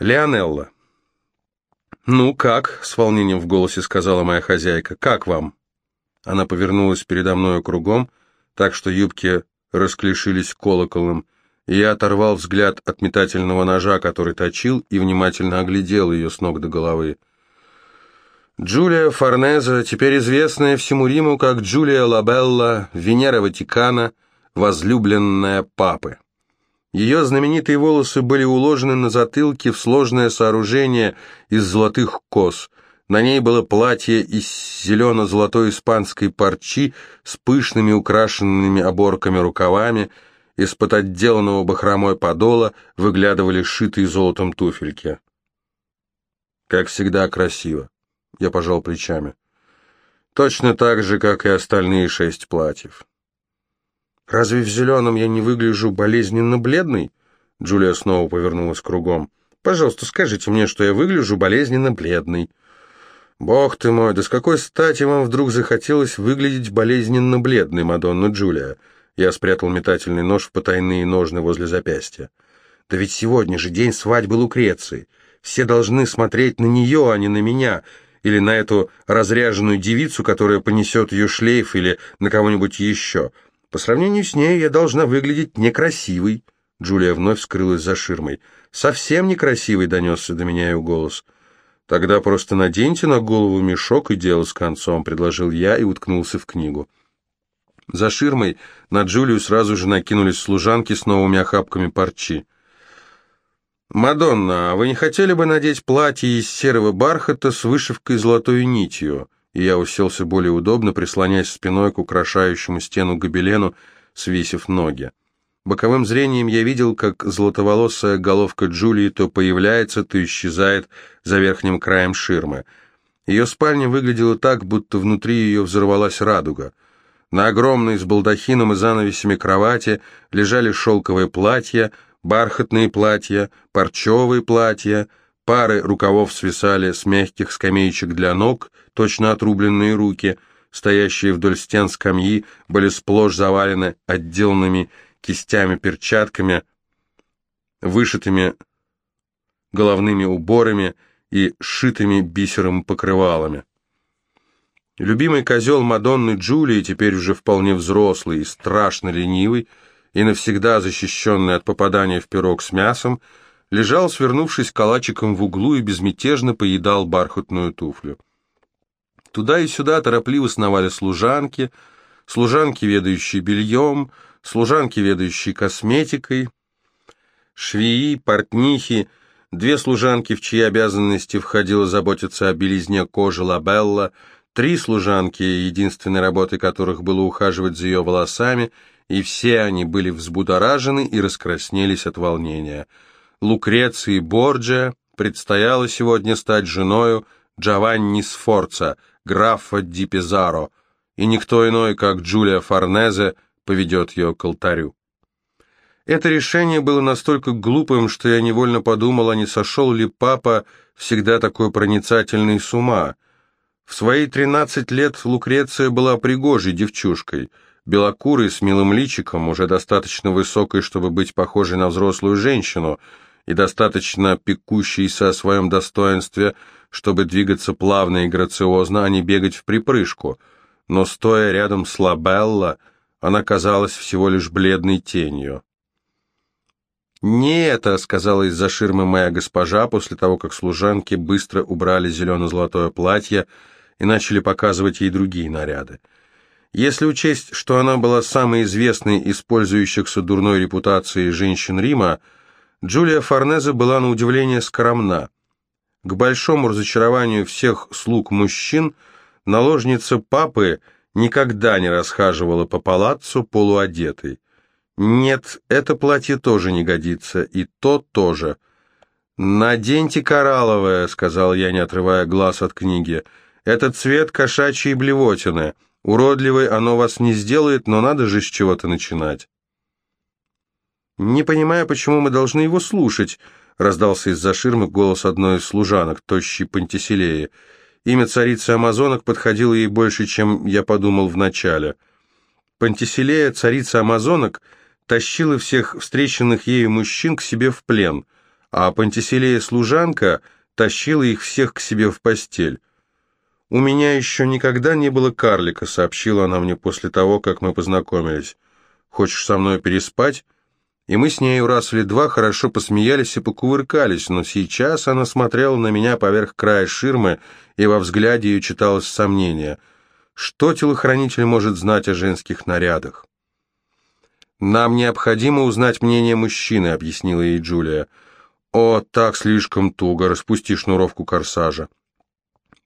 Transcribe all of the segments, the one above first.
Леонелла. «Ну, как?» — с волнением в голосе сказала моя хозяйка. «Как вам?» Она повернулась передо мною кругом, так что юбки расклешились колоколом, и я оторвал взгляд от метательного ножа, который точил, и внимательно оглядел ее с ног до головы. Джулия Форнеза, теперь известная всему Риму как Джулия Лабелла, Венера Ватикана, возлюбленная папы. Ее знаменитые волосы были уложены на затылке в сложное сооружение из золотых кос. На ней было платье из зелено-золотой испанской парчи с пышными украшенными оборками рукавами, из-под отделанного бахромой подола выглядывали шитые золотом туфельки. Как всегда, красиво. Я пожал плечами. Точно так же, как и остальные шесть платьев. «Разве в зеленом я не выгляжу болезненно бледной?» Джулия снова повернулась кругом. «Пожалуйста, скажите мне, что я выгляжу болезненно бледной». «Бог ты мой, да с какой стати вам вдруг захотелось выглядеть болезненно бледной, Мадонна Джулия?» Я спрятал метательный нож в потайные ножны возле запястья. «Да ведь сегодня же день свадьбы Лукреции. Все должны смотреть на нее, а не на меня, или на эту разряженную девицу, которая понесет ее шлейф, или на кого-нибудь еще. По сравнению с ней я должна выглядеть некрасивой». Джулия вновь скрылась за ширмой. «Совсем некрасивый», — донесся до меня ее голос. «Тогда просто наденьте на голову мешок и дело с концом», — предложил я и уткнулся в книгу. За ширмой на Джулию сразу же накинулись служанки с новыми охапками парчи. «Мадонна, а вы не хотели бы надеть платье из серого бархата с вышивкой золотой нитью?» И я уселся более удобно, прислоняясь спиной к украшающему стену гобелену, свесив ноги. Боковым зрением я видел, как золотоволосая головка Джулии то появляется, то исчезает за верхним краем ширмы. Ее спальня выглядела так, будто внутри ее взорвалась радуга — на огромной с балдахином и занавесями кровати лежали шелковые платья, бархатные платья, парчевые платья, пары рукавов свисали с мягких скамеечек для ног, точно отрубленные руки, стоящие вдоль стен скамьи, были сплошь завалены отделанными кистями-перчатками, вышитыми головными уборами и сшитыми бисером покрывалами. Любимый козел Мадонны Джулии, теперь уже вполне взрослый и страшно ленивый, и навсегда защищенный от попадания в пирог с мясом, лежал, свернувшись калачиком в углу и безмятежно поедал бархатную туфлю. Туда и сюда торопливо сновали служанки, служанки, ведающие бельем, служанки, ведающие косметикой, швеи, портнихи, две служанки, в чьи обязанности входило заботиться о белизне кожи Лабелла, Три служанки, единственной работой которых было ухаживать за ее волосами, и все они были взбудоражены и раскраснелись от волнения. Лукреции Борджа предстояло сегодня стать женою Джованни Сфорца, графа Ди Пизаро, и никто иной, как Джулия Форнезе, поведет ее к алтарю. Это решение было настолько глупым, что я невольно подумал, а не сошел ли папа, всегда такой проницательный, с ума — в свои тринадцать лет Лукреция была пригожей девчушкой, белокурой, с милым личиком, уже достаточно высокой, чтобы быть похожей на взрослую женщину, и достаточно пекущейся о своем достоинстве, чтобы двигаться плавно и грациозно, а не бегать в припрыжку. Но, стоя рядом с Лабелла, она казалась всего лишь бледной тенью. «Не это», — сказала из-за ширмы моя госпожа, после того, как служанки быстро убрали зелено-золотое платье, — и начали показывать ей другие наряды. Если учесть, что она была самой известной из пользующихся дурной репутацией женщин Рима, Джулия Форнезе была на удивление скромна. К большому разочарованию всех слуг мужчин, наложница папы никогда не расхаживала по палаццу полуодетой. Нет, это платье тоже не годится, и то тоже. «Наденьте коралловое», — сказал я, не отрывая глаз от книги, — этот цвет кошачьей блевотины. Уродливой оно вас не сделает, но надо же с чего-то начинать. «Не понимаю, почему мы должны его слушать», — раздался из-за ширмы голос одной из служанок, тощей Пантиселеи. Имя царицы Амазонок подходило ей больше, чем я подумал вначале. Пантиселея, царица Амазонок, тащила всех встреченных ею мужчин к себе в плен, а Пантиселея-служанка тащила их всех к себе в постель. «У меня еще никогда не было карлика», — сообщила она мне после того, как мы познакомились. «Хочешь со мной переспать?» И мы с нею раз или два хорошо посмеялись и покувыркались, но сейчас она смотрела на меня поверх края ширмы, и во взгляде ее читалось сомнение. Что телохранитель может знать о женских нарядах? «Нам необходимо узнать мнение мужчины», — объяснила ей Джулия. «О, так слишком туго, распусти шнуровку корсажа».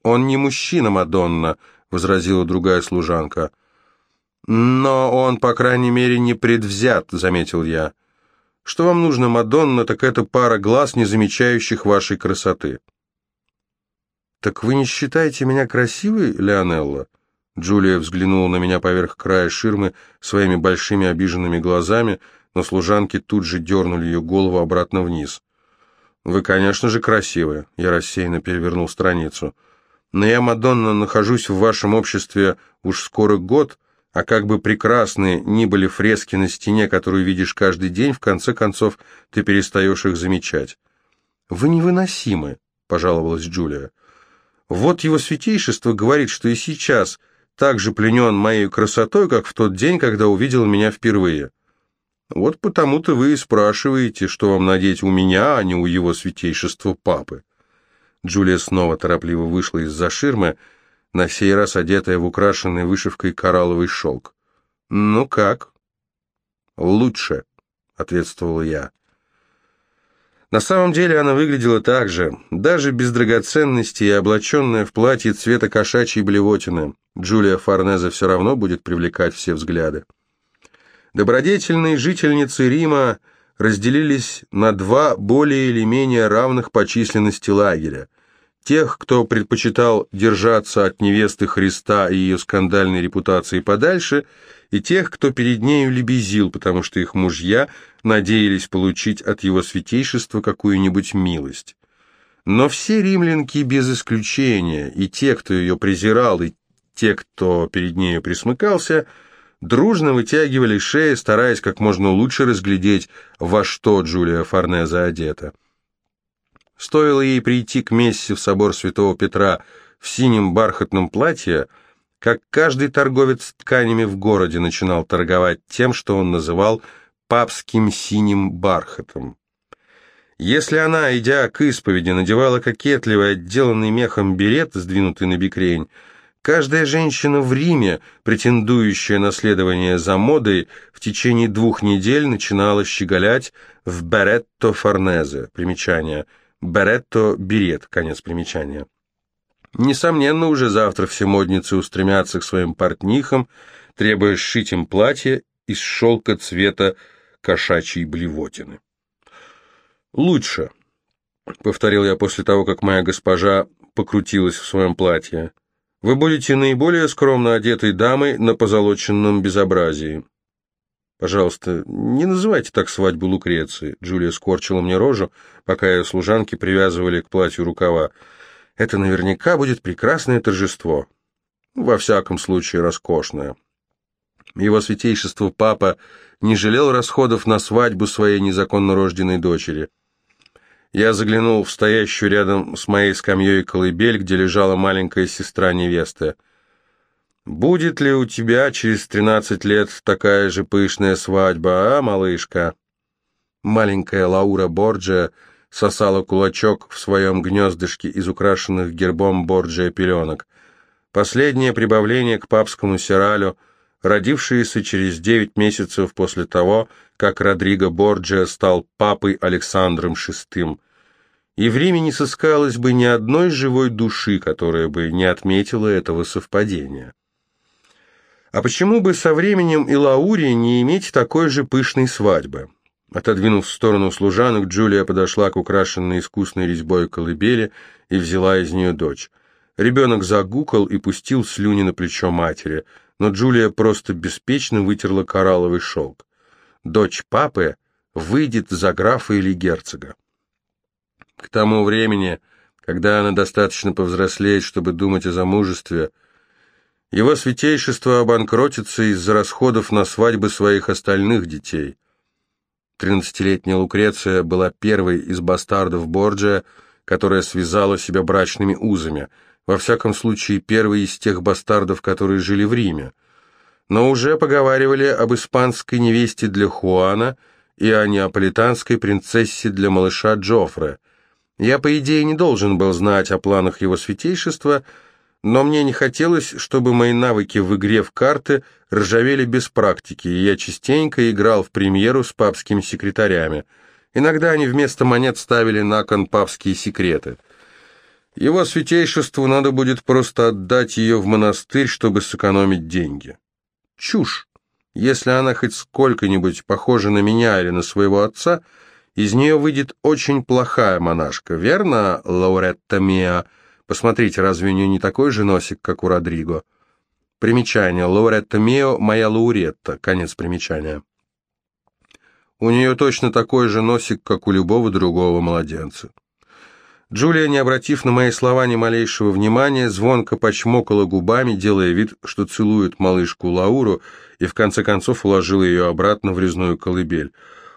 «Он не мужчина, Мадонна», — возразила другая служанка. «Но он, по крайней мере, не предвзят», — заметил я. «Что вам нужно, Мадонна, так это пара глаз, не замечающих вашей красоты». «Так вы не считаете меня красивой, Леонелла?» Джулия взглянула на меня поверх края ширмы своими большими обиженными глазами, но служанки тут же дернули ее голову обратно вниз. «Вы, конечно же, красивы», — я рассеянно перевернул страницу. «Но я, Мадонна, нахожусь в вашем обществе уж скоро год, а как бы прекрасны ни были фрески на стене, которую видишь каждый день, в конце концов ты перестаешь их замечать». «Вы невыносимы», — пожаловалась Джулия. «Вот его святейшество говорит, что и сейчас так же пленен моей красотой, как в тот день, когда увидел меня впервые». Вот потому-то вы и спрашиваете, что вам надеть у меня, а не у его святейшества папы. Джулия снова торопливо вышла из-за ширмы, на сей раз одетая в украшенный вышивкой коралловый шелк. «Ну как?» «Лучше», — ответствовал я. На самом деле она выглядела так же, даже без драгоценностей и облаченная в платье цвета кошачьей блевотины. Джулия Форнезе все равно будет привлекать все взгляды. Добродетельные жительницы Рима разделились на два более или менее равных по численности лагеря. Тех, кто предпочитал держаться от невесты Христа и ее скандальной репутации подальше, и тех, кто перед нею лебезил, потому что их мужья надеялись получить от его святейшества какую-нибудь милость. Но все римлянки без исключения, и те, кто ее презирал, и те, кто перед нею присмыкался – дружно вытягивали шеи, стараясь как можно лучше разглядеть, во что Джулия Форнезе одета. Стоило ей прийти к мессе в собор святого Петра в синем бархатном платье, как каждый торговец тканями в городе начинал торговать тем, что он называл папским синим бархатом. Если она, идя к исповеди, надевала кокетливый, отделанный мехом берет, сдвинутый на бикрень, Каждая женщина в Риме, претендующая на следование за модой, в течение двух недель начинала щеголять в беретто форнезе, примечание, беретто берет, конец примечания. Несомненно, уже завтра все модницы устремятся к своим портнихам, требуя сшить им платье из шелка цвета кошачьей блевотины. «Лучше», — повторил я после того, как моя госпожа покрутилась в своем платье. Вы будете наиболее скромно одетой дамой на позолоченном безобразии. Пожалуйста, не называйте так свадьбу Лукреции. Джулия скорчила мне рожу, пока ее служанки привязывали к платью рукава. Это наверняка будет прекрасное торжество. Во всяком случае, роскошное. Его святейшество папа не жалел расходов на свадьбу своей незаконно рожденной дочери. Я заглянул в стоящую рядом с моей скамьей колыбель, где лежала маленькая сестра невесты. «Будет ли у тебя через тринадцать лет такая же пышная свадьба, а, малышка?» Маленькая Лаура Борджия сосала кулачок в своем гнездышке из украшенных гербом Борджия пеленок. Последнее прибавление к папскому сиралю, родившееся через девять месяцев после того, как Родриго Борджиа стал папой Александром VI, и в Риме не сыскалось бы ни одной живой души, которая бы не отметила этого совпадения. А почему бы со временем и Лаури не иметь такой же пышной свадьбы? Отодвинув в сторону служанок, Джулия подошла к украшенной искусной резьбой колыбели и взяла из нее дочь. Ребенок загукал и пустил слюни на плечо матери, но Джулия просто беспечно вытерла коралловый шелк дочь папы выйдет за графа или герцога. К тому времени, когда она достаточно повзрослеет, чтобы думать о замужестве, его святейшество обанкротится из-за расходов на свадьбы своих остальных детей. Тринадцатилетняя Лукреция была первой из бастардов Борджия, которая связала себя брачными узами, во всяком случае первой из тех бастардов, которые жили в Риме. Но уже поговаривали об испанской невесте для Хуана и о неаполитанской принцессе для малыша Джоффре. Я, по идее, не должен был знать о планах его святейшества, но мне не хотелось, чтобы мои навыки в игре в карты ржавели без практики, и я частенько играл в премьеру с папскими секретарями. Иногда они вместо монет ставили на кон папские секреты. Его святейшеству надо будет просто отдать ее в монастырь, чтобы сэкономить деньги. Чушь. Если она хоть сколько-нибудь похожа на меня или на своего отца, из нее выйдет очень плохая монашка, верно, Лауретта Миа? Посмотрите, разве у нее не такой же носик, как у Родриго? Примечание. Лауретта Мио – моя Лауретта. Конец примечания. У нее точно такой же носик, как у любого другого младенца. Джулия, не обратив на мои слова ни малейшего внимания, звонко почмокала губами, делая вид, что целует малышку Лауру, и в конце концов уложила ее обратно в резную колыбель.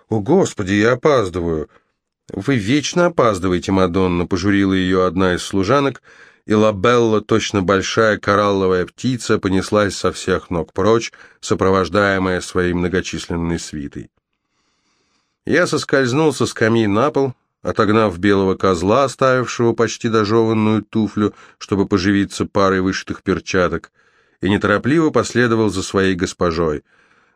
«О, Господи, я опаздываю!» «Вы вечно опаздываете, Мадонна», — пожурила ее одна из служанок, и Лабелла, точно большая коралловая птица, понеслась со всех ног прочь, сопровождаемая своей многочисленной свитой. Я соскользнул со скамьи на пол, отогнав белого козла, оставившего почти дожеванную туфлю, чтобы поживиться парой вышитых перчаток, и неторопливо последовал за своей госпожой.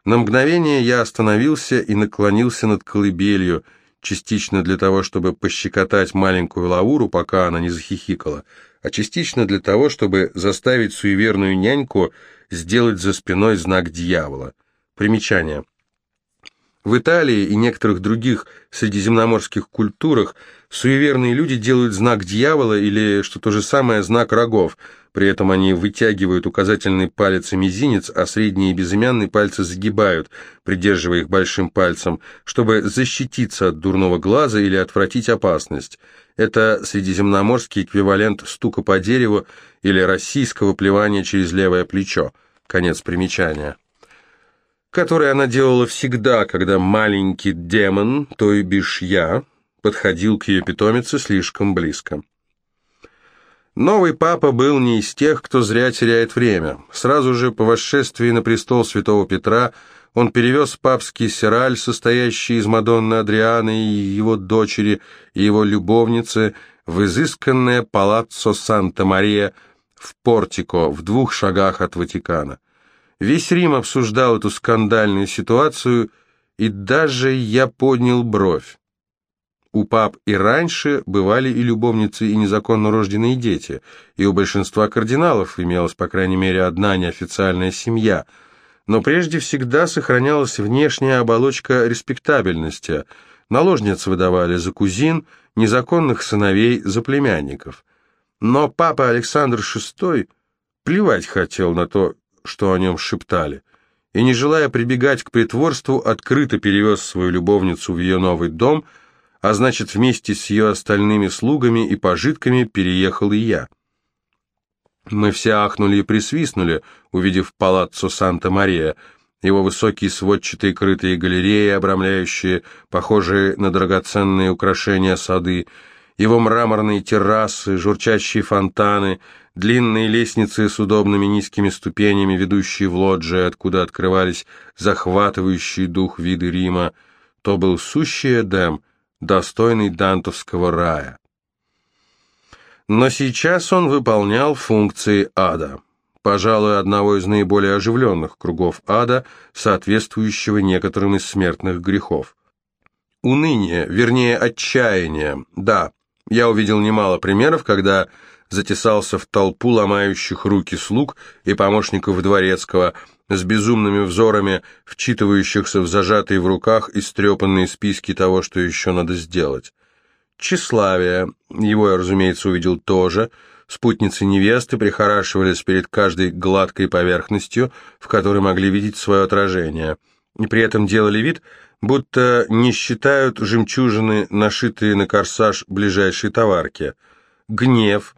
На мгновение я остановился и наклонился над колыбелью — частично для того, чтобы пощекотать маленькую Лауру, пока она не захихикала, а частично для того, чтобы заставить суеверную няньку сделать за спиной знак дьявола. Примечание. В Италии и некоторых других средиземноморских культурах суеверные люди делают знак дьявола или, что то же самое, знак рогов – при этом они вытягивают указательный палец и мизинец, а средние и безымянные пальцы загибают, придерживая их большим пальцем, чтобы защититься от дурного глаза или отвратить опасность. Это средиземноморский эквивалент стука по дереву или российского плевания через левое плечо. Конец примечания. Который она делала всегда, когда маленький демон, то и бишь я, подходил к ее питомице слишком близко. Новый папа был не из тех, кто зря теряет время. Сразу же по восшествии на престол святого Петра он перевез папский сираль, состоящий из Мадонны Адрианы и его дочери, и его любовницы, в изысканное палаццо Санта-Мария в Портико, в двух шагах от Ватикана. Весь Рим обсуждал эту скандальную ситуацию, и даже я поднял бровь. У пап и раньше бывали и любовницы, и незаконно рожденные дети, и у большинства кардиналов имелась, по крайней мере, одна неофициальная семья, но прежде всегда сохранялась внешняя оболочка респектабельности. Наложниц выдавали за кузин, незаконных сыновей за племянников. Но папа Александр VI плевать хотел на то, что о нем шептали, и, не желая прибегать к притворству, открыто перевез свою любовницу в ее новый дом – а значит, вместе с ее остальными слугами и пожитками переехал и я. Мы все ахнули и присвистнули, увидев палаццо Санта-Мария, его высокие сводчатые крытые галереи, обрамляющие похожие на драгоценные украшения сады, его мраморные террасы, журчащие фонтаны, длинные лестницы с удобными низкими ступенями, ведущие в лоджии, откуда открывались захватывающие дух виды Рима, то был сущий Эдем, достойный дантовского рая. Но сейчас он выполнял функции ада, пожалуй, одного из наиболее оживленных кругов ада, соответствующего некоторым из смертных грехов. Уныние, вернее отчаяние, да, я увидел немало примеров, когда затесался в толпу ломающих руки слуг и помощников дворецкого, с безумными взорами, вчитывающихся в зажатые в руках истрепанные списки того, что еще надо сделать. Тщеславие, его я, разумеется, увидел тоже, спутницы невесты прихорашивались перед каждой гладкой поверхностью, в которой могли видеть свое отражение, и при этом делали вид, будто не считают жемчужины, нашитые на корсаж ближайшей товарки. Гнев,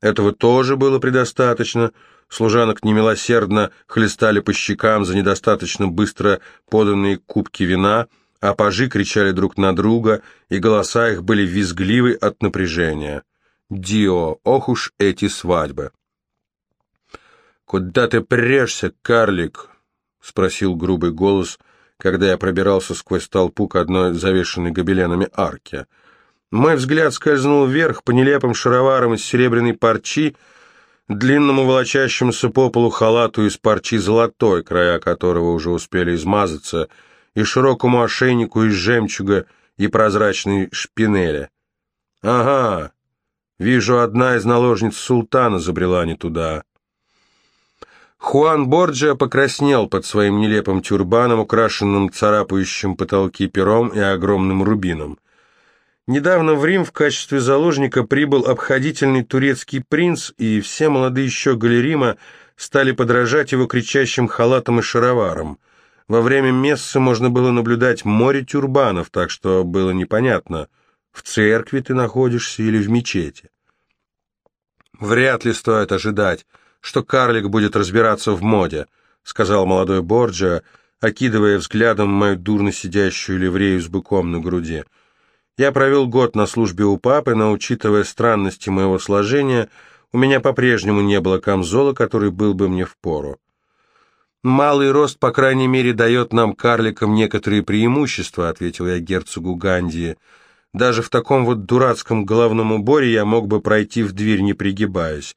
этого тоже было предостаточно, Служанок немилосердно хлестали по щекам за недостаточно быстро поданные кубки вина, а пажи кричали друг на друга, и голоса их были визгливы от напряжения. «Дио, ох уж эти свадьбы!» «Куда ты прешься, карлик?» — спросил грубый голос, когда я пробирался сквозь толпу к одной завешенной гобеленами арке. Мой взгляд скользнул вверх по нелепым шароварам из серебряной парчи, длинному волочащемуся по полу халату из парчи золотой, края которого уже успели измазаться, и широкому ошейнику из жемчуга и прозрачной шпинели. «Ага, вижу, одна из наложниц султана забрела не туда». Хуан Борджиа покраснел под своим нелепым тюрбаном, украшенным царапающим потолки пером и огромным рубином. Недавно в Рим в качестве заложника прибыл обходительный турецкий принц, и все молодые щеголи Рима стали подражать его кричащим халатам и шароварам. Во время мессы можно было наблюдать море тюрбанов, так что было непонятно, в церкви ты находишься или в мечети. Вряд ли стоит ожидать, что карлик будет разбираться в моде», — сказал молодой Борджиа, окидывая взглядом мою дурно сидящую ливрею с быком на груди. «Я провел год на службе у папы, но, учитывая странности моего сложения, у меня по-прежнему не было камзола, который был бы мне впору. «Малый рост, по крайней мере, дает нам, карликам, некоторые преимущества», — ответил я герцогу Гандии. «Даже в таком вот дурацком головном уборе я мог бы пройти в дверь, не пригибаясь.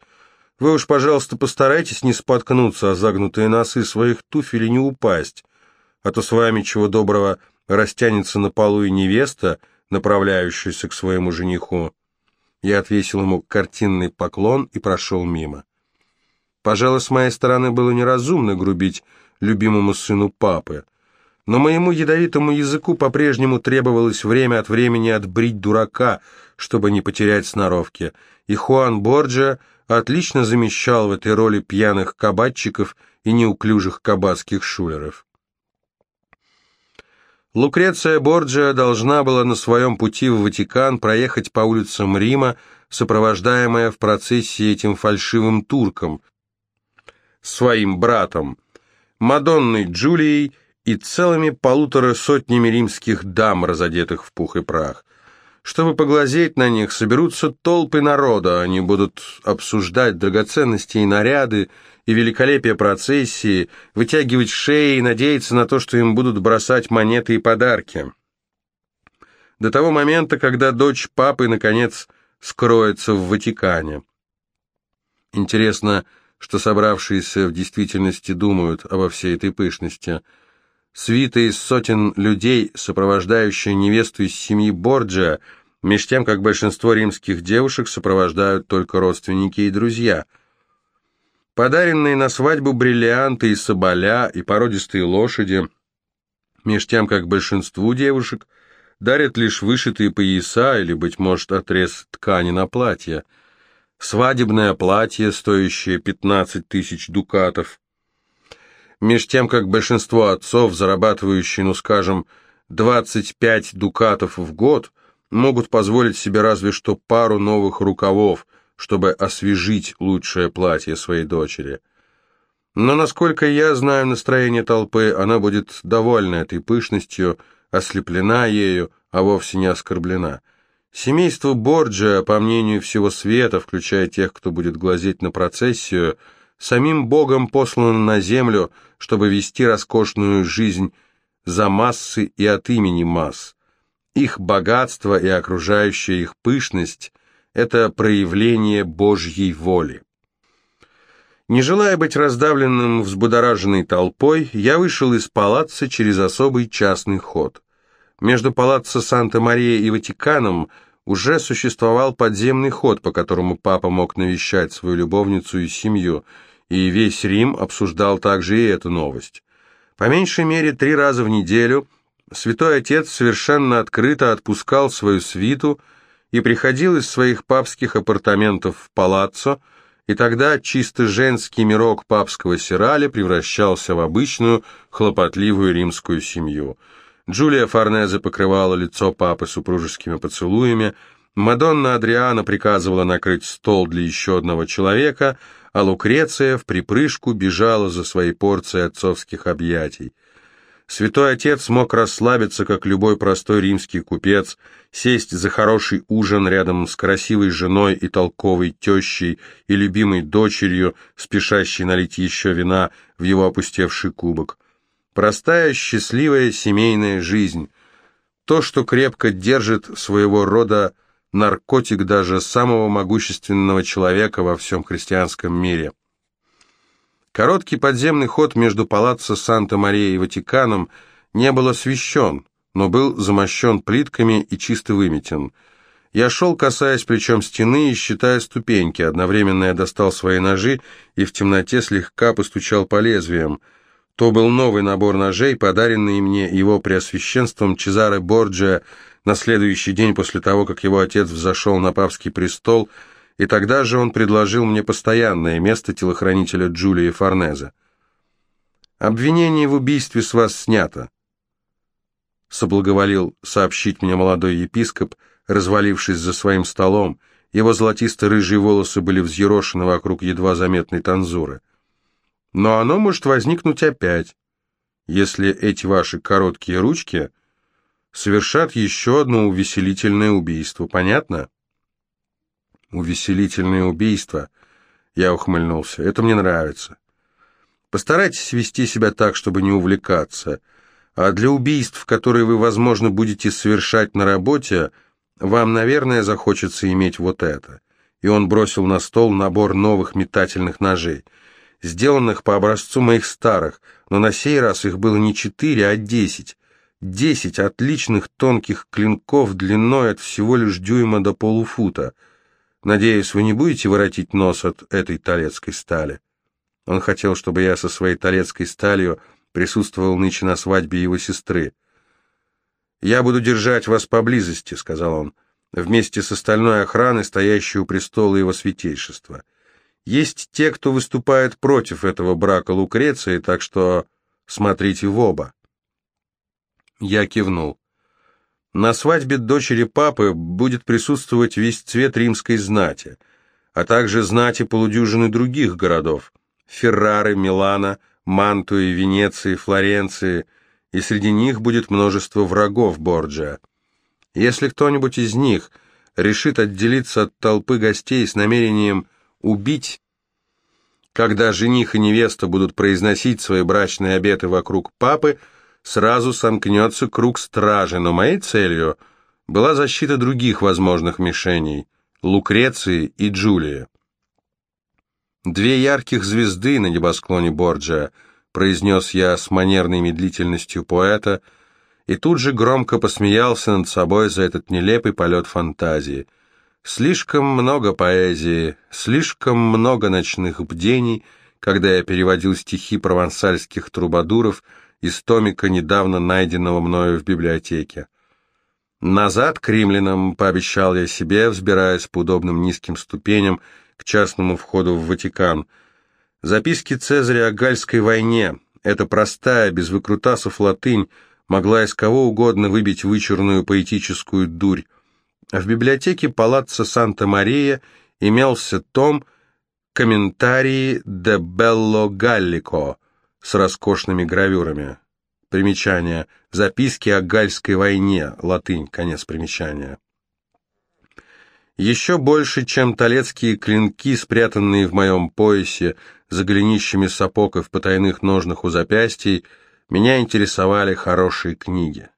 Вы уж, пожалуйста, постарайтесь не споткнуться о загнутые носы своих туфель и не упасть, а то с вами, чего доброго, растянется на полу и невеста, направляющаяся к своему жениху. Я отвесил ему картинный поклон и прошел мимо. Пожалуй, с моей стороны было неразумно грубить любимому сыну папы, но моему ядовитому языку по-прежнему требовалось время от времени отбрить дурака, чтобы не потерять сноровки, и Хуан Борджа отлично замещал в этой роли пьяных кабачиков и неуклюжих кабацких шулеров. Лукреция Борджиа должна была на своем пути в Ватикан проехать по улицам Рима, сопровождаемая в процессии этим фальшивым турком, своим братом, Мадонной Джулией и целыми полутора сотнями римских дам, разодетых в пух и прах. Чтобы поглазеть на них, соберутся толпы народа, они будут обсуждать драгоценности и наряды, и великолепие процессии, вытягивать шеи и надеяться на то, что им будут бросать монеты и подарки. До того момента, когда дочь папы, наконец, скроется в Ватикане. Интересно, что собравшиеся в действительности думают обо всей этой пышности – Свита из сотен людей, сопровождающая невесту из семьи Борджиа, меж тем, как большинство римских девушек сопровождают только родственники и друзья. Подаренные на свадьбу бриллианты и соболя, и породистые лошади, меж тем, как большинству девушек дарят лишь вышитые пояса или, быть может, отрез ткани на платье. Свадебное платье, стоящее 15 тысяч дукатов, меж тем как большинство отцов, зарабатывающие, ну скажем, 25 дукатов в год, могут позволить себе разве что пару новых рукавов, чтобы освежить лучшее платье своей дочери. Но насколько я знаю настроение толпы, она будет довольна этой пышностью, ослеплена ею, а вовсе не оскорблена. Семейство Борджа, по мнению всего света, включая тех, кто будет глазеть на процессию, самим Богом послано на землю, чтобы вести роскошную жизнь за массы и от имени масс. Их богатство и окружающая их пышность – это проявление Божьей воли. Не желая быть раздавленным взбудораженной толпой, я вышел из палаца через особый частный ход. Между палаццо Санта-Мария и Ватиканом уже существовал подземный ход, по которому папа мог навещать свою любовницу и семью, и весь Рим обсуждал также и эту новость. По меньшей мере три раза в неделю святой отец совершенно открыто отпускал свою свиту и приходил из своих папских апартаментов в палаццо, и тогда чисто женский мирок папского сирали превращался в обычную хлопотливую римскую семью. Джулия Форнезе покрывала лицо папы супружескими поцелуями, Мадонна Адриана приказывала накрыть стол для еще одного человека, а Лукреция в припрыжку бежала за своей порцией отцовских объятий. Святой Отец мог расслабиться, как любой простой римский купец, сесть за хороший ужин рядом с красивой женой и толковой тещей и любимой дочерью, спешащей налить еще вина в его опустевший кубок. Простая, счастливая семейная жизнь. То, что крепко держит своего рода наркотик даже самого могущественного человека во всем христианском мире. Короткий подземный ход между палаццо Санта-Мария и Ватиканом не был освещен, но был замощен плитками и чисто выметен. Я шел, касаясь плечом стены и считая ступеньки. Одновременно я достал свои ножи и в темноте слегка постучал по лезвиям – то был новый набор ножей, подаренный мне его преосвященством Чезаре Борджиа на следующий день после того, как его отец взошел на папский престол, и тогда же он предложил мне постоянное место телохранителя Джулии Форнезе. «Обвинение в убийстве с вас снято», — соблаговолил сообщить мне молодой епископ, развалившись за своим столом, его золотисто-рыжие волосы были взъерошены вокруг едва заметной танзуры. Но оно может возникнуть опять, если эти ваши короткие ручки совершат еще одно увеселительное убийство. Понятно? Увеселительное убийство. Я ухмыльнулся. Это мне нравится. Постарайтесь вести себя так, чтобы не увлекаться. А для убийств, которые вы, возможно, будете совершать на работе, вам, наверное, захочется иметь вот это. И он бросил на стол набор новых метательных ножей – сделанных по образцу моих старых, но на сей раз их было не четыре, а десять. Десять отличных тонких клинков длиной от всего лишь дюйма до полуфута. Надеюсь, вы не будете воротить нос от этой талецкой стали. Он хотел, чтобы я со своей талецкой сталью присутствовал нынче на свадьбе его сестры. «Я буду держать вас поблизости», — сказал он, — «вместе с остальной охраной, стоящей у престола его святейшества». Есть те, кто выступает против этого брака Лукреции, так что смотрите в оба. Я кивнул. На свадьбе дочери папы будет присутствовать весь цвет римской знати, а также знати полудюжины других городов – Феррары, Милана, Мантуи, Венеции, Флоренции, и среди них будет множество врагов Борджиа. Если кто-нибудь из них решит отделиться от толпы гостей с намерением убить, когда жених и невеста будут произносить свои брачные обеты вокруг папы, сразу сомкнется круг стражи, но моей целью была защита других возможных мишеней – Лукреции и Джулии. «Две ярких звезды на небосклоне Борджиа», – произнес я с манерной медлительностью поэта, и тут же громко посмеялся над собой за этот нелепый полет фантазии – Слишком много поэзии, слишком много ночных бдений, когда я переводил стихи провансальских трубадуров из томика, недавно найденного мною в библиотеке. Назад к римлянам пообещал я себе, взбираясь по удобным низким ступеням к частному входу в Ватикан. Записки Цезаря о Гальской войне, эта простая, без выкрутасов латынь, могла из кого угодно выбить вычурную поэтическую дурь, в библиотеке палаццо Санта-Мария имелся том «Комментарии де Белло Галлико» с роскошными гравюрами. Примечание. Записки о Гальской войне. Латынь. Конец примечания. Еще больше, чем талецкие клинки, спрятанные в моем поясе за голенищами сапог и в потайных ножнах у запястий, меня интересовали хорошие книги.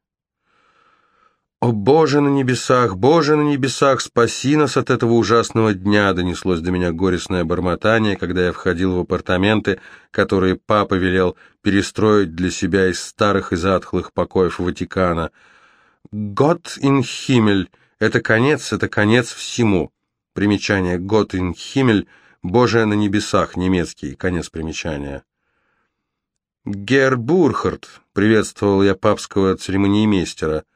«О, Боже на небесах, Боже на небесах, спаси нас от этого ужасного дня!» донеслось до меня горестное бормотание, когда я входил в апартаменты, которые папа велел перестроить для себя из старых и затхлых покоев Ватикана. «Гот ин химель» — это конец, это конец всему. Примечание «Гот ин химель» — «Боже на небесах», немецкий, конец примечания. «Гер Бурхард», — приветствовал я папского церемониймейстера, —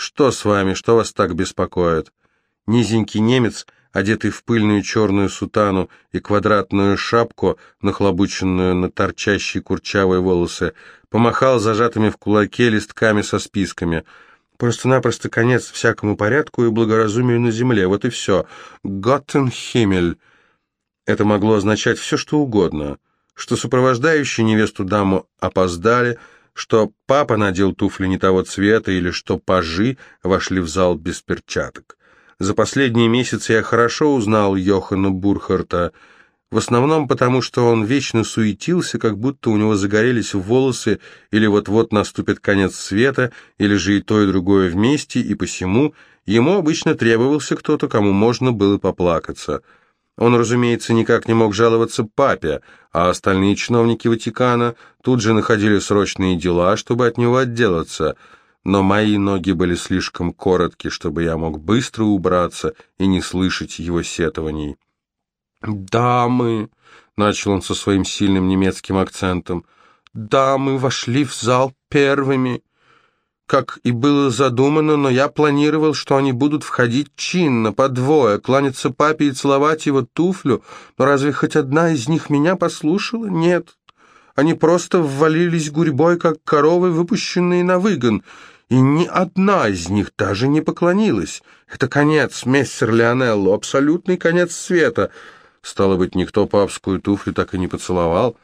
«Что с вами? Что вас так беспокоит?» Низенький немец, одетый в пыльную черную сутану и квадратную шапку, нахлобученную на торчащие курчавые волосы, помахал зажатыми в кулаке листками со списками. Просто-напросто конец всякому порядку и благоразумию на земле. Вот и все. Готтенхиммель. Это могло означать все, что угодно. Что сопровождающие невесту даму опоздали, что папа надел туфли не того цвета или что пажи вошли в зал без перчаток. За последние месяцы я хорошо узнал Йохана Бурхарта, в основном потому, что он вечно суетился, как будто у него загорелись волосы, или вот-вот наступит конец света, или же и то, и другое вместе, и посему ему обычно требовался кто-то, кому можно было поплакаться. Он, разумеется, никак не мог жаловаться папе, а остальные чиновники Ватикана тут же находили срочные дела, чтобы от него отделаться, но мои ноги были слишком коротки, чтобы я мог быстро убраться и не слышать его сетований. «Дамы», — начал он со своим сильным немецким акцентом, — «дамы вошли в зал первыми, как и было задумано, но я планировал, что они будут входить чинно, по двое, кланяться папе и целовать его туфлю, но разве хоть одна из них меня послушала? Нет. Они просто ввалились гурьбой, как коровы, выпущенные на выгон, и ни одна из них даже не поклонилась. Это конец, мессер Леонелло, абсолютный конец света». Стало быть, никто папскую туфлю так и не поцеловал.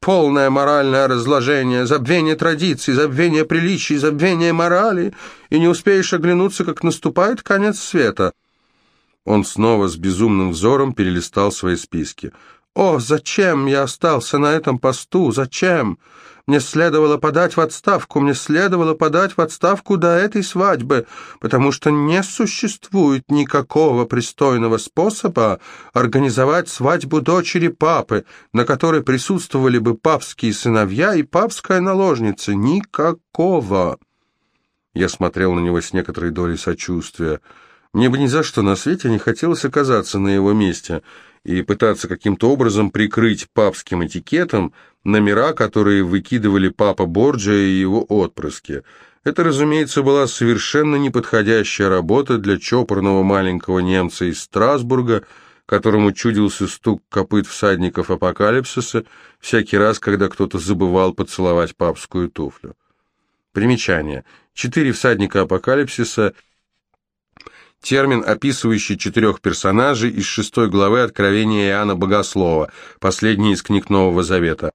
Полное моральное разложение, забвение традиций, забвение приличий, забвение морали, и не успеешь оглянуться, как наступает конец света. Он снова с безумным взором перелистал свои списки. «О, зачем я остался на этом посту? Зачем? Мне следовало подать в отставку, мне следовало подать в отставку до этой свадьбы, потому что не существует никакого пристойного способа организовать свадьбу дочери папы, на которой присутствовали бы папские сыновья и папская наложница. Никакого. Я смотрел на него с некоторой долей сочувствия. Мне бы ни за что на свете не хотелось оказаться на его месте и пытаться каким-то образом прикрыть папским этикетом номера, которые выкидывали папа Борджа и его отпрыски. Это, разумеется, была совершенно неподходящая работа для чопорного маленького немца из Страсбурга, которому чудился стук копыт всадников апокалипсиса всякий раз, когда кто-то забывал поцеловать папскую туфлю. Примечание. Четыре всадника апокалипсиса – термин, описывающий четырех персонажей из шестой главы Откровения Иоанна Богослова, последней из книг Нового Завета.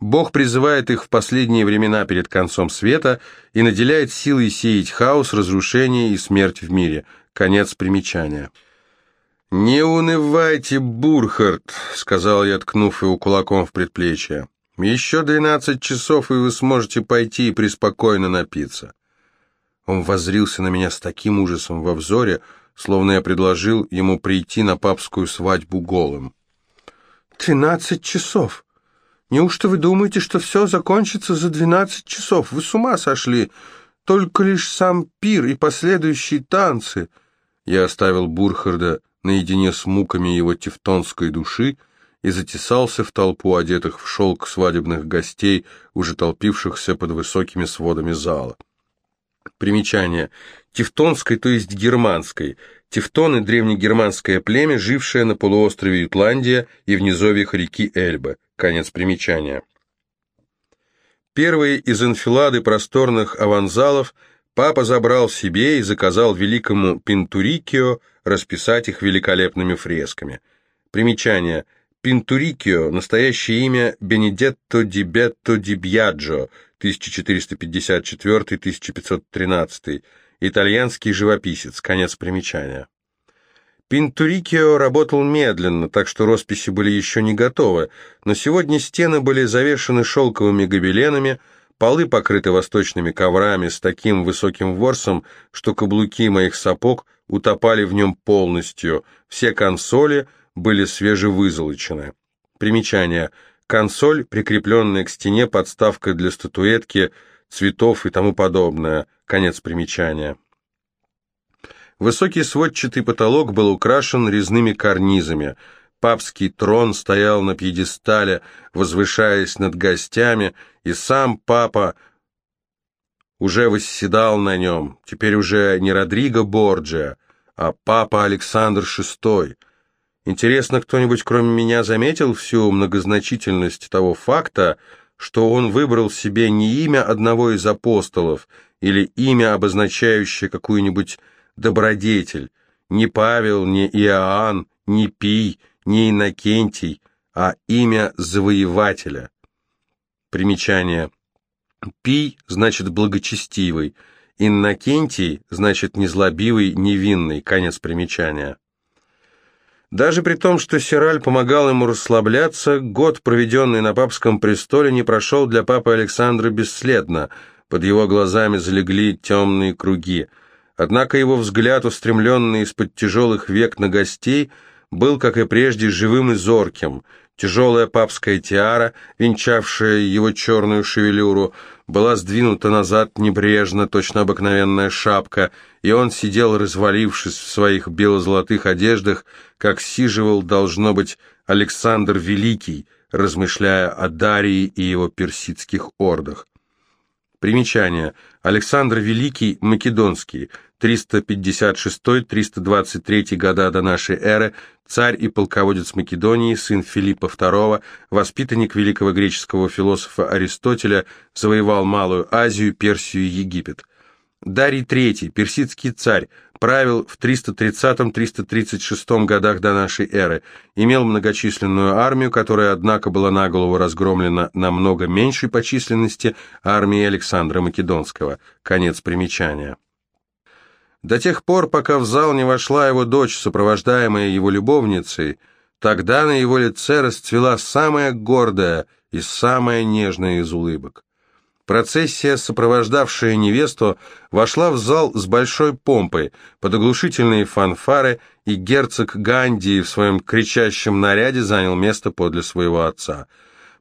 Бог призывает их в последние времена перед концом света и наделяет силой сеять хаос, разрушение и смерть в мире. Конец примечания. «Не унывайте, Бурхард», — сказал я, ткнув его кулаком в предплечье. «Еще двенадцать часов, и вы сможете пойти и преспокойно напиться». Он воззрился на меня с таким ужасом во взоре, словно я предложил ему прийти на папскую свадьбу голым. «Тринадцать часов!» Неужто вы думаете, что все закончится за двенадцать часов? Вы с ума сошли. Только лишь сам пир и последующие танцы. Я оставил Бурхарда наедине с муками его тевтонской души и затесался в толпу одетых в шелк свадебных гостей, уже толпившихся под высокими сводами зала. Примечание. Тевтонской, то есть германской. Тевтоны – древнегерманское племя, жившее на полуострове Ютландия и в низовьях реки Эльба. Конец примечания. Первые из анфилады просторных аванзалов папа забрал себе и заказал великому Пинтурикио расписать их великолепными фресками. Примечание. Пинтурикио – настоящее имя Бенедетто ди Бетто ди Бьяджо, 1454-1513, итальянский живописец, конец примечания. Пинтурикио работал медленно, так что росписи были еще не готовы, но сегодня стены были завешены шелковыми гобеленами, полы покрыты восточными коврами с таким высоким ворсом, что каблуки моих сапог утопали в нем полностью, все консоли были свежевызолочены. Примечание. Консоль, прикрепленная к стене подставка для статуэтки, цветов и тому подобное. Конец примечания. Высокий сводчатый потолок был украшен резными карнизами. Папский трон стоял на пьедестале, возвышаясь над гостями, и сам папа уже восседал на нем, теперь уже не Родриго Борджиа, а папа Александр VI. Интересно, кто-нибудь кроме меня заметил всю многозначительность того факта, что он выбрал себе не имя одного из апостолов или имя, обозначающее какую-нибудь добродетель, не Павел, не Иоанн, не Пий, не Иннокентий, а имя завоевателя. Примечание. Пий значит благочестивый, Иннокентий значит незлобивый, невинный, конец примечания. Даже при том, что Сираль помогал ему расслабляться, год, проведенный на папском престоле, не прошел для папы Александра бесследно, под его глазами залегли темные круги. Однако его взгляд, устремленный из-под тяжелых век на гостей, был, как и прежде, живым и зорким. Тяжелая папская тиара, венчавшая его черную шевелюру, была сдвинута назад небрежно, точно обыкновенная шапка, и он сидел, развалившись в своих бело-золотых одеждах, как сиживал, должно быть, Александр Великий, размышляя о Дарии и его персидских ордах. Примечание. Александр Великий, Македонский, 356-323 года до нашей эры, царь и полководец Македонии, сын Филиппа II, воспитанник великого греческого философа Аристотеля, завоевал Малую Азию, Персию и Египет. Дарий III, персидский царь, правил в 330-336 годах до нашей эры, имел многочисленную армию, которая, однако, была наголову разгромлена намного меньшей по численности армии Александра Македонского. Конец примечания. До тех пор, пока в зал не вошла его дочь, сопровождаемая его любовницей, тогда на его лице расцвела самая гордая и самая нежная из улыбок. Процессия, сопровождавшая невесту, вошла в зал с большой помпой, под оглушительные фанфары, и герцог Ганди в своем кричащем наряде занял место подле своего отца.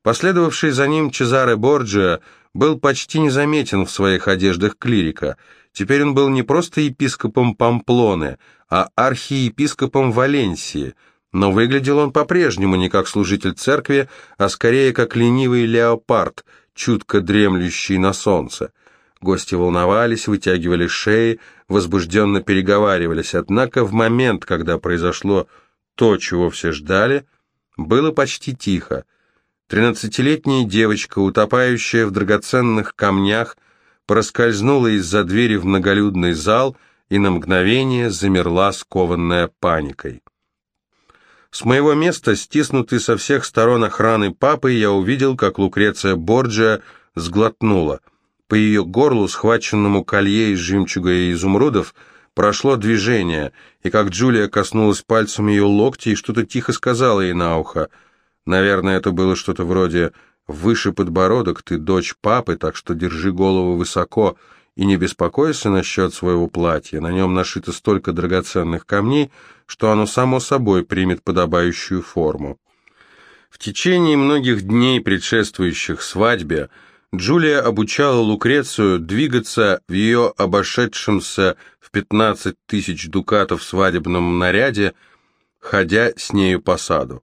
Последовавший за ним Чезаре Борджиа был почти незаметен в своих одеждах клирика – Теперь он был не просто епископом Памплоны, а архиепископом Валенсии, но выглядел он по-прежнему не как служитель церкви, а скорее как ленивый леопард, чутко дремлющий на солнце. Гости волновались, вытягивали шеи, возбужденно переговаривались, однако в момент, когда произошло то, чего все ждали, было почти тихо. Тринадцатилетняя девочка, утопающая в драгоценных камнях, проскользнула из-за двери в многолюдный зал и на мгновение замерла, скованная паникой. С моего места, стиснутый со всех сторон охраны папы, я увидел, как Лукреция Борджиа сглотнула. По ее горлу, схваченному колье из жемчуга и изумрудов, прошло движение, и как Джулия коснулась пальцем ее локтя и что-то тихо сказала ей на ухо. Наверное, это было что-то вроде Выше подбородок, ты дочь папы, так что держи голову высоко и не беспокойся насчет своего платья. На нем нашито столько драгоценных камней, что оно само собой примет подобающую форму. В течение многих дней, предшествующих свадьбе, Джулия обучала Лукрецию двигаться в ее обошедшемся в 15 тысяч дукатов свадебном наряде, ходя с нею по саду.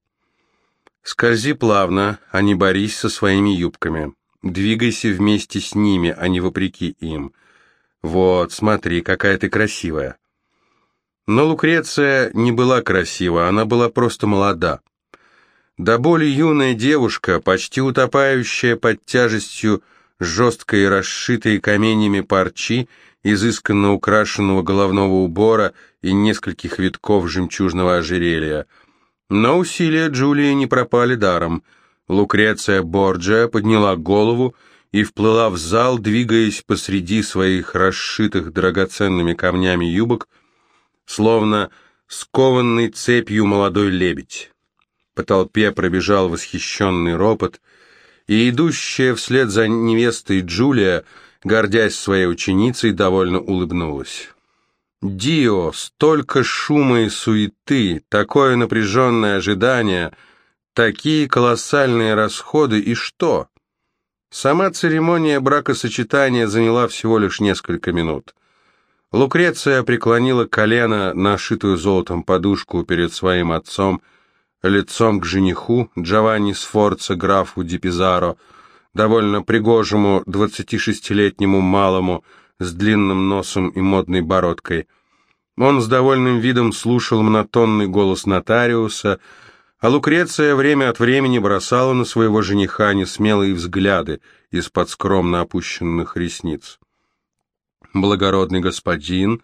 Скользи плавно, а не борись со своими юбками. Двигайся вместе с ними, а не вопреки им. Вот, смотри, какая ты красивая. Но Лукреция не была красива, она была просто молода. До боли юная девушка, почти утопающая под тяжестью жесткой расшитой каменями парчи, изысканно украшенного головного убора и нескольких витков жемчужного ожерелья – но усилия Джулии не пропали даром. Лукреция Борджия подняла голову и вплыла в зал, двигаясь посреди своих расшитых драгоценными камнями юбок, словно скованный цепью молодой лебедь. По толпе пробежал восхищенный ропот, и идущая вслед за невестой Джулия, гордясь своей ученицей, довольно улыбнулась. Дио, столько шума и суеты, такое напряженное ожидание, такие колоссальные расходы и что? Сама церемония бракосочетания заняла всего лишь несколько минут. Лукреция преклонила колено на шитую золотом подушку перед своим отцом, лицом к жениху Джованни Сфорца, графу Ди Пизаро, довольно пригожему 26-летнему малому, с длинным носом и модной бородкой. Он с довольным видом слушал монотонный голос нотариуса, а Лукреция время от времени бросала на своего жениха несмелые взгляды из-под скромно опущенных ресниц. Благородный господин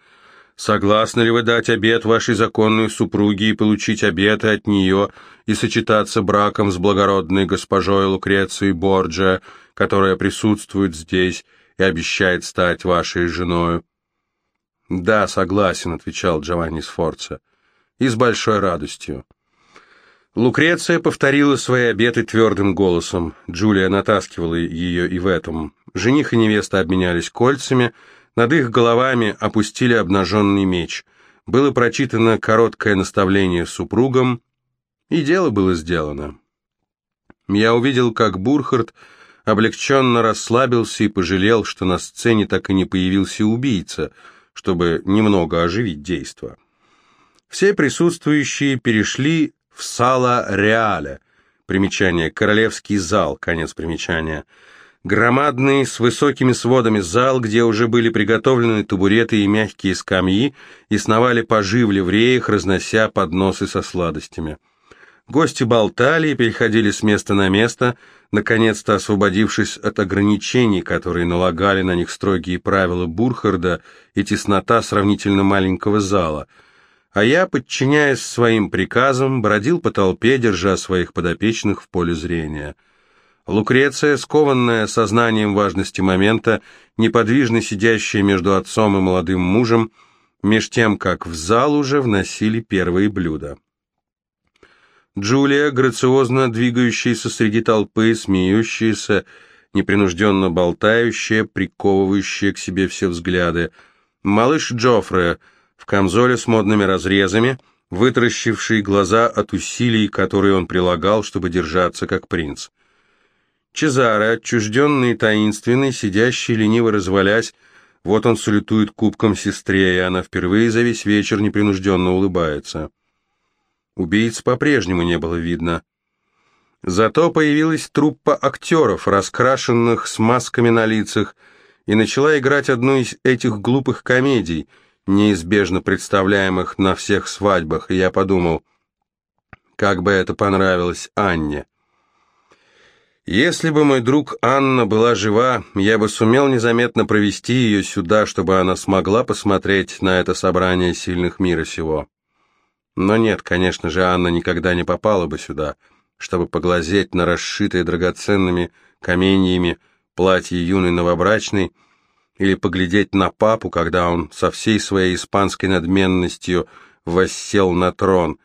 Согласны ли вы дать обет вашей законной супруге и получить обеты от нее и сочетаться браком с благородной госпожой Лукрецией Борджа, которая присутствует здесь и обещает стать вашей женою?» «Да, согласен», — отвечал Джованни Сфорца, — «и с большой радостью». Лукреция повторила свои обеты твердым голосом. Джулия натаскивала ее и в этом. Жених и невеста обменялись кольцами, над их головами опустили обнаженный меч. Было прочитано короткое наставление супругам, и дело было сделано. Я увидел, как Бурхард облегченно расслабился и пожалел, что на сцене так и не появился убийца, чтобы немного оживить действо. Все присутствующие перешли в Сала Реале. Примечание. Королевский зал. Конец примечания. Громадный, с высокими сводами зал, где уже были приготовлены табуреты и мягкие скамьи, и сновали пажи в ливреях, разнося подносы со сладостями. Гости болтали и переходили с места на место, наконец-то освободившись от ограничений, которые налагали на них строгие правила Бурхарда и теснота сравнительно маленького зала – а я, подчиняясь своим приказам, бродил по толпе, держа своих подопечных в поле зрения. Лукреция, скованная сознанием важности момента, неподвижно сидящая между отцом и молодым мужем, меж тем, как в зал уже вносили первые блюда. Джулия, грациозно двигающаяся среди толпы, смеющаяся, непринужденно болтающая, приковывающая к себе все взгляды. Малыш Джоффре — в камзоле с модными разрезами, вытаращивший глаза от усилий, которые он прилагал, чтобы держаться как принц. Чезаре, отчужденный и таинственный, сидящий, лениво развалясь, вот он салютует кубком сестре, и она впервые за весь вечер непринужденно улыбается. Убийц по-прежнему не было видно. Зато появилась труппа актеров, раскрашенных с масками на лицах, и начала играть одну из этих глупых комедий — неизбежно представляемых на всех свадьбах, и я подумал, как бы это понравилось Анне. Если бы мой друг Анна была жива, я бы сумел незаметно провести ее сюда, чтобы она смогла посмотреть на это собрание сильных мира сего. Но нет, конечно же, Анна никогда не попала бы сюда, чтобы поглазеть на расшитые драгоценными каменьями платье юной новобрачной, или поглядеть на папу, когда он со всей своей испанской надменностью воссел на трон.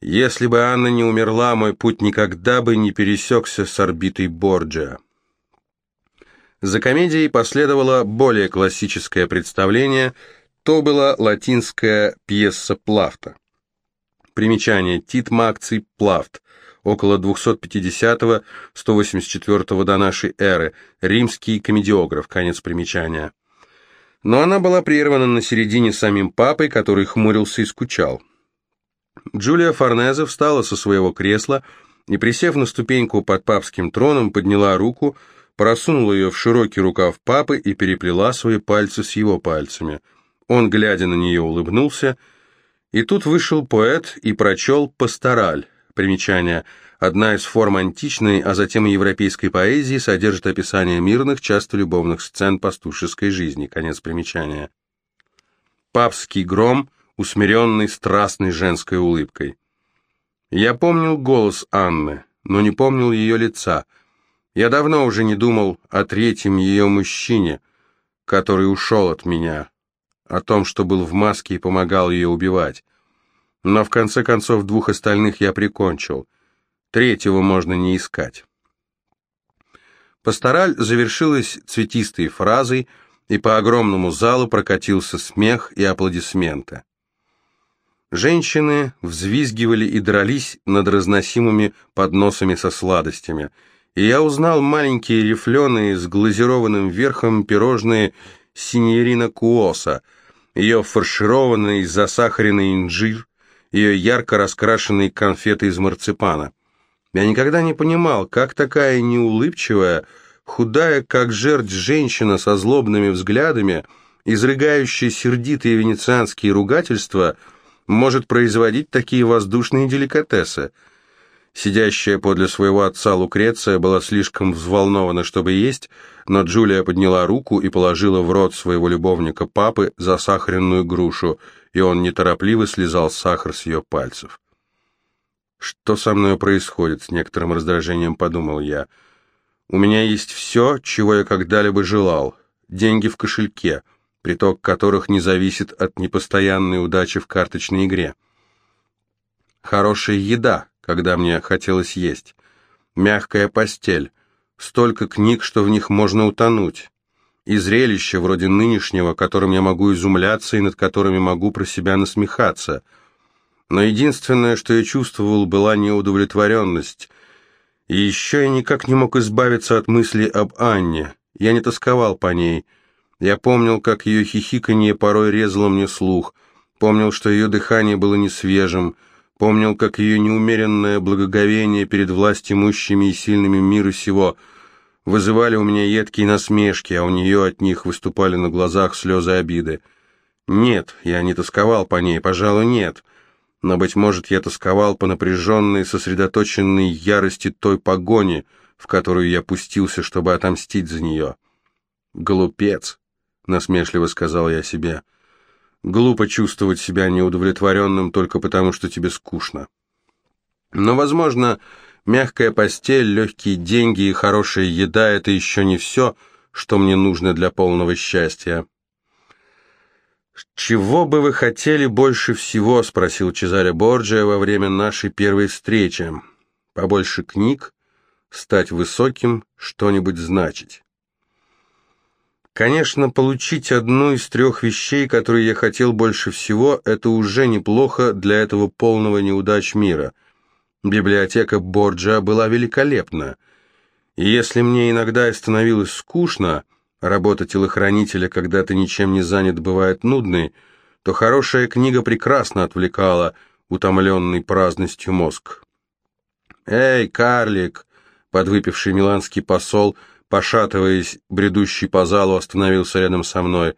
Если бы Анна не умерла, мой путь никогда бы не пересекся с орбитой Борджиа. За комедией последовало более классическое представление, то была латинская пьеса Плафта. Примечание. Тит Макций Плафт около 250-184 до нашей эры, римский комедиограф, конец примечания. Но она была прервана на середине самим папой, который хмурился и скучал. Джулия Форнезе встала со своего кресла и, присев на ступеньку под папским троном, подняла руку, просунула ее в широкий рукав папы и переплела свои пальцы с его пальцами. Он, глядя на нее, улыбнулся, и тут вышел поэт и прочел «Пастораль», Примечание. Одна из форм античной, а затем и европейской поэзии содержит описание мирных, часто любовных сцен пастушеской жизни. Конец примечания. Папский гром, усмиренный страстной женской улыбкой. Я помнил голос Анны, но не помнил ее лица. Я давно уже не думал о третьем ее мужчине, который ушел от меня, о том, что был в маске и помогал ее убивать. Но в конце концов двух остальных я прикончил. Третьего можно не искать. Пастораль завершилась цветистой фразой, и по огромному залу прокатился смех и аплодисменты. Женщины взвизгивали и дрались над разносимыми подносами со сладостями, и я узнал маленькие рифленые с глазированным верхом пирожные синьорина Куоса, ее фаршированный засахаренный инжир, ее ярко раскрашенные конфеты из марципана. Я никогда не понимал, как такая неулыбчивая, худая, как жерть женщина со злобными взглядами, изрыгающая сердитые венецианские ругательства, может производить такие воздушные деликатесы. Сидящая подле своего отца Лукреция была слишком взволнована, чтобы есть, но Джулия подняла руку и положила в рот своего любовника папы засахаренную грушу, и он неторопливо слезал сахар с ее пальцев. «Что со мной происходит?» — с некоторым раздражением подумал я. «У меня есть все, чего я когда-либо желал. Деньги в кошельке, приток которых не зависит от непостоянной удачи в карточной игре. Хорошая еда, когда мне хотелось есть. Мягкая постель. Столько книг, что в них можно утонуть. И зрелище вроде нынешнего, которым я могу изумляться и над которыми могу про себя насмехаться. Но единственное, что я чувствовал, была неудовлетворенность. И еще я никак не мог избавиться от мысли об Анне. Я не тосковал по ней. Я помнил, как ее хихиканье порой резало мне слух. Помнил, что ее дыхание было несвежим. свежим Помнил, как ее неумеренное благоговение перед властимущими и сильными мира сего вызывали у меня едкие насмешки, а у нее от них выступали на глазах слезы обиды. Нет, я не тосковал по ней, пожалуй, нет. Но, быть может, я тосковал по напряженной, сосредоточенной ярости той погони, в которую я пустился, чтобы отомстить за нее. «Глупец», — насмешливо сказал я себе, — Глупо чувствовать себя неудовлетворенным только потому, что тебе скучно. Но, возможно, мягкая постель, легкие деньги и хорошая еда – это еще не все, что мне нужно для полного счастья. «Чего бы вы хотели больше всего?» – спросил Чезаре Борджия во время нашей первой встречи. «Побольше книг? Стать высоким? Что-нибудь значить?» Конечно, получить одну из трех вещей, которые я хотел больше всего, это уже неплохо для этого полного неудач мира. Библиотека Борджа была великолепна. И если мне иногда и становилось скучно, работа телохранителя, когда ты ничем не занят, бывает нудной, то хорошая книга прекрасно отвлекала утомленный праздностью мозг. «Эй, карлик!» — подвыпивший миланский посол — пошатываясь, бредущий по залу, остановился рядом со мной.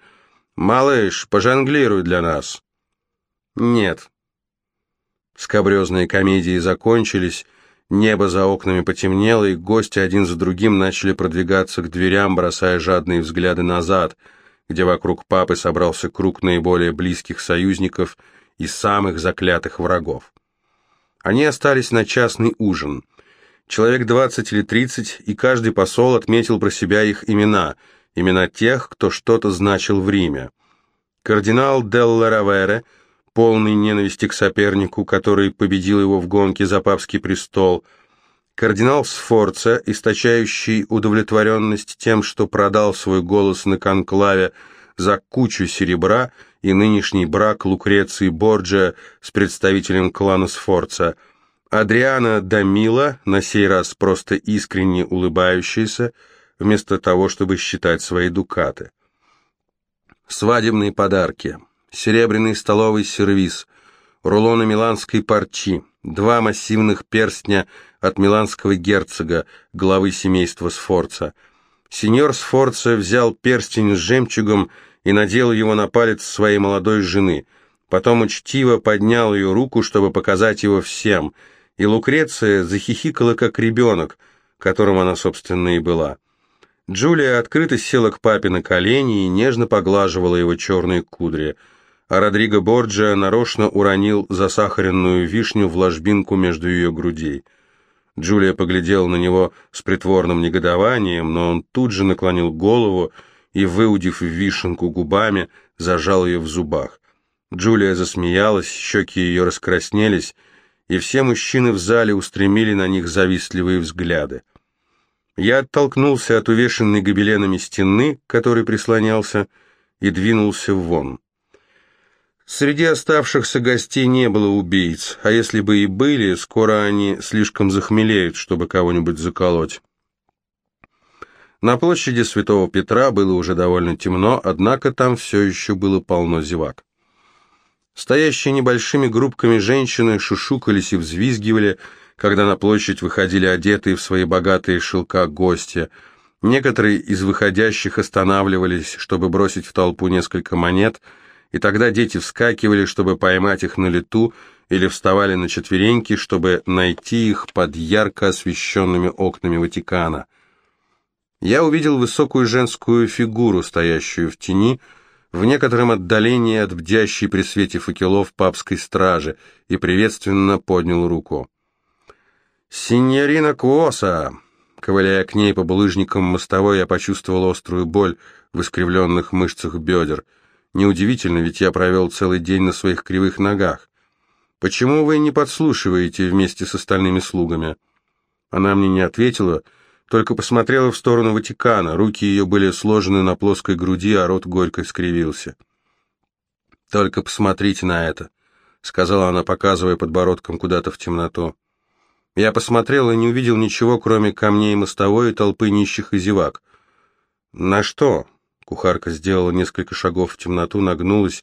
«Малыш, пожонглируй для нас». «Нет». Скобрезные комедии закончились, небо за окнами потемнело, и гости один за другим начали продвигаться к дверям, бросая жадные взгляды назад, где вокруг папы собрался круг наиболее близких союзников и самых заклятых врагов. Они остались на частный ужин — Человек 20 или 30, и каждый посол отметил про себя их имена, имена тех, кто что-то значил в Риме. Кардинал Делла Равере, полный ненависти к сопернику, который победил его в гонке за папский престол, кардинал Сфорца, источающий удовлетворенность тем, что продал свой голос на конклаве за кучу серебра, и нынешний брак Лукреции Борджа с представителем клана Сфорца – Адриана Дамила, на сей раз просто искренне улыбающаяся, вместо того, чтобы считать свои дукаты. Свадебные подарки, серебряный столовый сервиз, рулоны миланской парчи, два массивных перстня от миланского герцога, главы семейства Сфорца. Сеньор Сфорца взял перстень с жемчугом и надел его на палец своей молодой жены, потом учтиво поднял ее руку, чтобы показать его всем – и Лукреция захихикала, как ребенок, которым она, собственно, и была. Джулия открыто села к папе на колени и нежно поглаживала его черные кудри, а Родриго Борджиа нарочно уронил засахаренную вишню в ложбинку между ее грудей. Джулия поглядела на него с притворным негодованием, но он тут же наклонил голову и, выудив вишенку губами, зажал ее в зубах. Джулия засмеялась, щеки ее раскраснелись, и все мужчины в зале устремили на них завистливые взгляды. Я оттолкнулся от увешанной гобеленами стены, к которой прислонялся, и двинулся вон. Среди оставшихся гостей не было убийц, а если бы и были, скоро они слишком захмелеют, чтобы кого-нибудь заколоть. На площади Святого Петра было уже довольно темно, однако там все еще было полно зевак. Стоящие небольшими группками женщины шушукались и взвизгивали, когда на площадь выходили одетые в свои богатые шелка гости. Некоторые из выходящих останавливались, чтобы бросить в толпу несколько монет, и тогда дети вскакивали, чтобы поймать их на лету или вставали на четвереньки, чтобы найти их под ярко освещенными окнами Ватикана. Я увидел высокую женскую фигуру, стоящую в тени, в некотором отдалении от бдящей при свете факелов папской стражи, и приветственно поднял руку. «Синьорина Куоса!» Ковыляя к ней по булыжникам мостовой, я почувствовал острую боль в искривленных мышцах бедер. Неудивительно, ведь я провел целый день на своих кривых ногах. «Почему вы не подслушиваете вместе с остальными слугами?» Она мне не ответила, — только посмотрела в сторону Ватикана, руки ее были сложены на плоской груди, а рот горько скривился. «Только посмотрите на это», — сказала она, показывая подбородком куда-то в темноту. Я посмотрел и не увидел ничего, кроме камней мостовой и толпы нищих и зевак. «На что?» Кухарка сделала несколько шагов в темноту, нагнулась,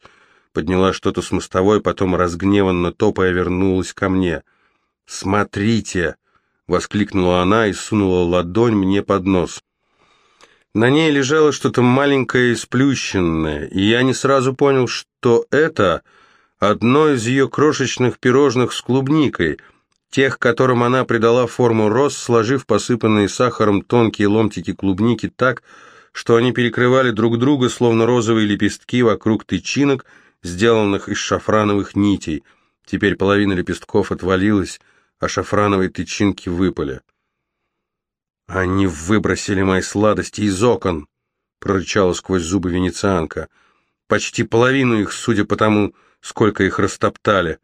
подняла что-то с мостовой, потом разгневанно топая вернулась ко мне. «Смотрите!» — воскликнула она и сунула ладонь мне под нос. На ней лежало что-то маленькое и сплющенное, и я не сразу понял, что это одно из ее крошечных пирожных с клубникой, тех, которым она придала форму роз, сложив посыпанные сахаром тонкие ломтики клубники так, что они перекрывали друг друга, словно розовые лепестки вокруг тычинок, сделанных из шафрановых нитей. Теперь половина лепестков отвалилась, а шафрановые тычинки выпали. «Они выбросили мои сладости из окон!» — прорычала сквозь зубы венецианка. «Почти половину их, судя по тому, сколько их растоптали.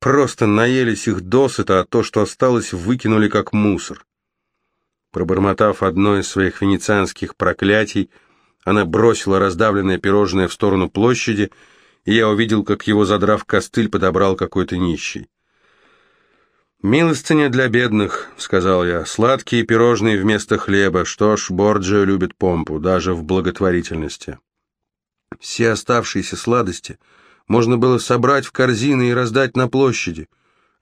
Просто наелись их досыта, а то, что осталось, выкинули как мусор». Пробормотав одно из своих венецианских проклятий, она бросила раздавленное пирожное в сторону площади, и я увидел, как его, задрав костыль, подобрал какой-то нищий. «Милостыня для бедных», — сказал я, — «сладкие пирожные вместо хлеба. Что ж, Борджио любит помпу, даже в благотворительности». Все оставшиеся сладости можно было собрать в корзины и раздать на площади.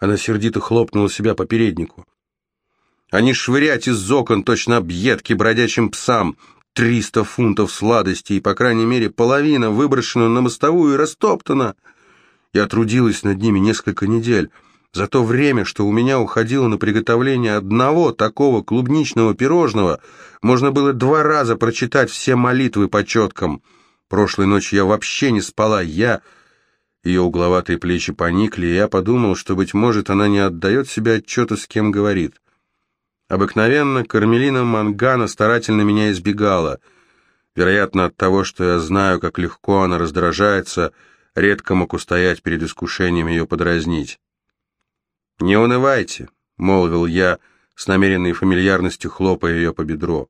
Она сердито хлопнула себя по переднику. А не швырять из окон точно объедки бродячим псам. Триста фунтов сладостей, и, по крайней мере, половина выброшена на мостовую и растоптана. Я трудилась над ними несколько недель. За то время, что у меня уходило на приготовление одного такого клубничного пирожного, можно было два раза прочитать все молитвы по четкам. Прошлой ночью я вообще не спала, я... Ее угловатые плечи поникли, и я подумал, что, быть может, она не отдает себе отчета, с кем говорит. Обыкновенно Кармелина Мангана старательно меня избегала. Вероятно, от того, что я знаю, как легко она раздражается, редко мог устоять перед искушением ее подразнить. «Не унывайте», — молвил я, с намеренной фамильярностью хлопая ее по бедру.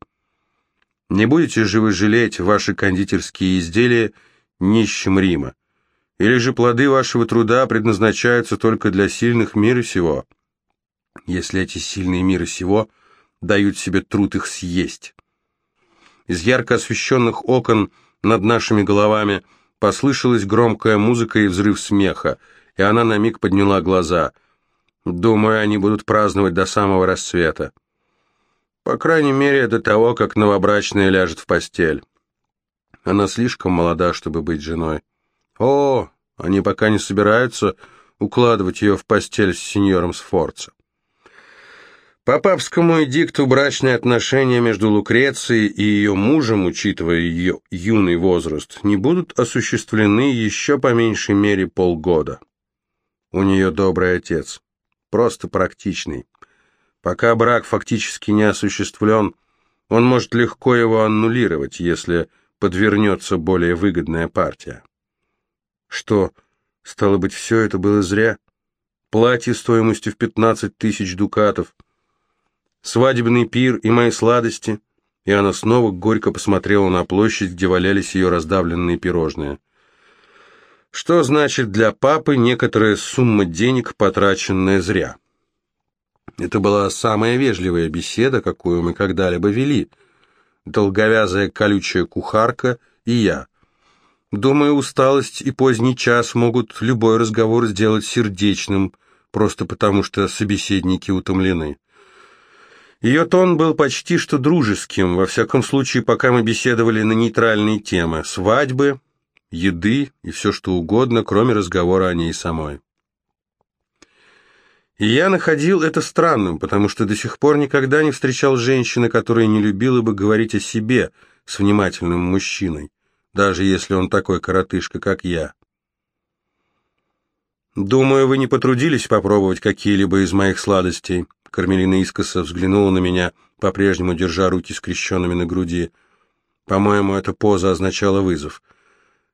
«Не будете же вы жалеть ваши кондитерские изделия нищим Рима? Или же плоды вашего труда предназначаются только для сильных мира сего? Если эти сильные мира сего дают себе труд их съесть». Из ярко освещенных окон над нашими головами послышалась громкая музыка и взрыв смеха, и она на миг подняла глаза — Думаю, они будут праздновать до самого рассвета. По крайней мере, до того, как новобрачная ляжет в постель. Она слишком молода, чтобы быть женой. О, они пока не собираются укладывать ее в постель с сеньором Сфорца. По папскому эдикту брачные отношения между Лукрецией и ее мужем, учитывая ее юный возраст, не будут осуществлены еще по меньшей мере полгода. У нее добрый отец просто практичный. Пока брак фактически не осуществлен, он может легко его аннулировать, если подвернется более выгодная партия. Что, стало быть, все это было зря? Платье стоимостью в пятнадцать тысяч дукатов, свадебный пир и мои сладости, и она снова горько посмотрела на площадь, где валялись ее раздавленные пирожные. Что значит для папы некоторая сумма денег, потраченная зря? Это была самая вежливая беседа, какую мы когда-либо вели. Долговязая колючая кухарка и я. Думаю, усталость и поздний час могут любой разговор сделать сердечным, просто потому что собеседники утомлены. Ее тон был почти что дружеским, во всяком случае, пока мы беседовали на нейтральные темы – свадьбы, еды и все что угодно, кроме разговора о ней самой. И я находил это странным, потому что до сих пор никогда не встречал женщины, которая не любила бы говорить о себе с внимательным мужчиной, даже если он такой коротышка, как я. «Думаю, вы не потрудились попробовать какие-либо из моих сладостей?» Кармелина искоса взглянула на меня, по-прежнему держа руки скрещенными на груди. По-моему, эта поза означала вызов.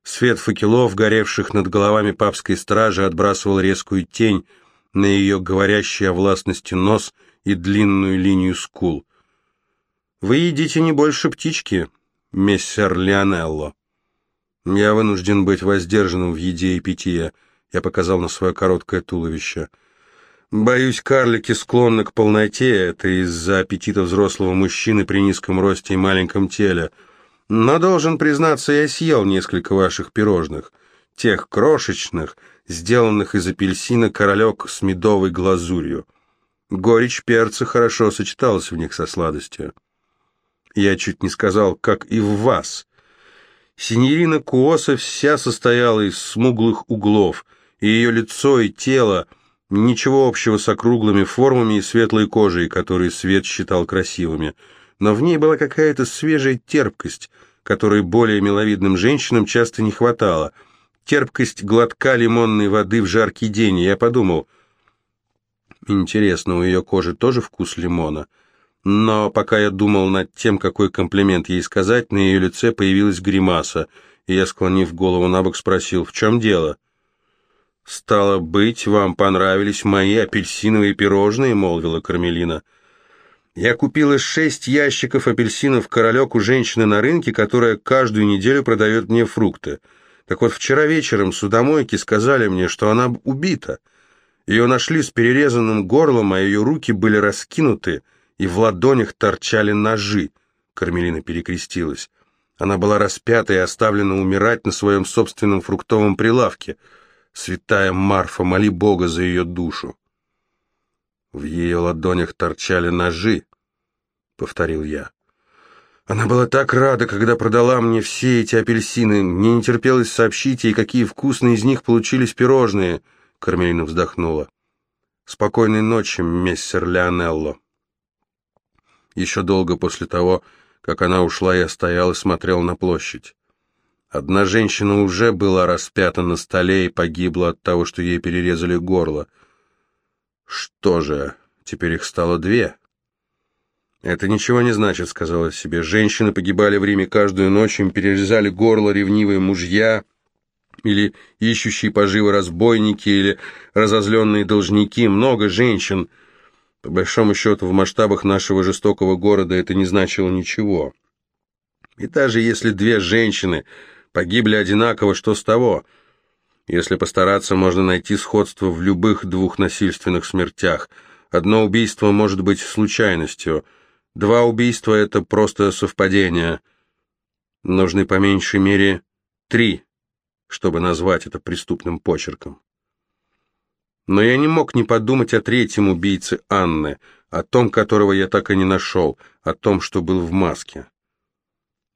Свет факелов, горевших над головами папской стражи, отбрасывал резкую тень на ее говорящий о властности нос и длинную линию скул. «Вы едите не больше птички, мессер Лионелло. Я вынужден быть воздержанным в еде и питье», я показал на свое короткое туловище. Боюсь, карлики склонны к полноте, это из-за аппетита взрослого мужчины при низком росте и маленьком теле. Но, должен признаться, я съел несколько ваших пирожных, тех крошечных, сделанных из апельсина королек с медовой глазурью. Горечь перца хорошо сочеталась в них со сладостью. Я чуть не сказал, как и в вас. Синьорина Куоса вся состояла из смуглых углов — и ее лицо и тело ничего общего с округлыми формами и светлой кожей, которые свет считал красивыми, но в ней была какая-то свежая терпкость, которой более миловидным женщинам часто не хватало. Терпкость глотка лимонной воды в жаркий день, я подумал, интересно, у ее кожи тоже вкус лимона? Но пока я думал над тем, какой комплимент ей сказать, на ее лице появилась гримаса, и я, склонив голову на бок, спросил, в чем дело? — «Стало быть, вам понравились мои апельсиновые пирожные», — молвила Кармелина. «Я купила шесть ящиков апельсинов королек у женщины на рынке, которая каждую неделю продает мне фрукты. Так вот, вчера вечером судомойки сказали мне, что она убита. Ее нашли с перерезанным горлом, а ее руки были раскинуты, и в ладонях торчали ножи». Кармелина перекрестилась. Она была распята и оставлена умирать на своем собственном фруктовом прилавке — Святая Марфа, моли Бога за ее душу. В ее ладонях торчали ножи, — повторил я. Она была так рада, когда продала мне все эти апельсины. Мне не терпелось сообщить ей, какие вкусные из них получились пирожные. Кармелина вздохнула. Спокойной ночи, мессер Леонелло. Еще долго после того, как она ушла, я стоял и смотрел на площадь. Одна женщина уже была распята на столе и погибла от того, что ей перерезали горло. Что же, теперь их стало две? «Это ничего не значит», — сказала себе. «Женщины погибали в Риме каждую ночь, им перерезали горло ревнивые мужья, или ищущие поживы разбойники, или разозленные должники. Много женщин. По большому счету, в масштабах нашего жестокого города это не значило ничего. И даже если две женщины Погибли одинаково, что с того? Если постараться, можно найти сходство в любых двух насильственных смертях. Одно убийство может быть случайностью, два убийства — это просто совпадение. Нужны по меньшей мере три, чтобы назвать это преступным почерком. Но я не мог не подумать о третьем убийце Анны, о том, которого я так и не нашел, о том, что был в маске.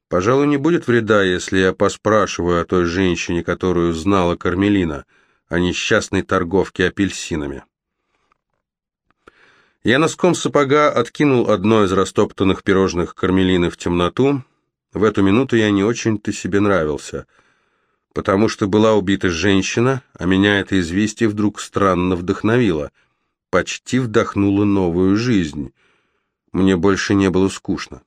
Пожалуй, не будет вреда, если я поспрашиваю о той женщине, которую знала Кармелина, о несчастной торговке апельсинами. Я носком сапога откинул одно из растоптанных пирожных Кармелины в темноту. В эту минуту я не очень-то себе нравился, потому что была убита женщина, а меня это известие вдруг странно вдохновило, почти вдохнуло новую жизнь. Мне больше не было скучно.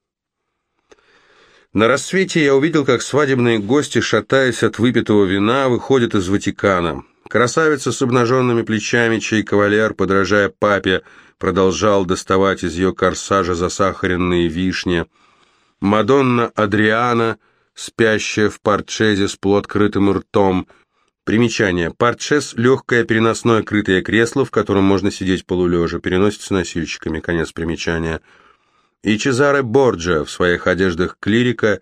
На рассвете я увидел, как свадебные гости, шатаясь от выпитого вина, выходят из Ватикана. Красавица с обнаженными плечами, чей кавалер, подражая папе, продолжал доставать из ее корсажа засахаренные вишни. Мадонна Адриана, спящая в парчезе с плоткрытым ртом. Примечание. Парчез – легкое переносное крытое кресло, в котором можно сидеть полулежа, переносится носильщиками. Конец примечания и Чезаре Борджа в своих одеждах клирика,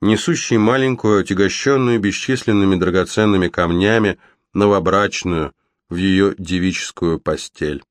несущий маленькую, отягощенную бесчисленными драгоценными камнями, новобрачную, в ее девическую постель.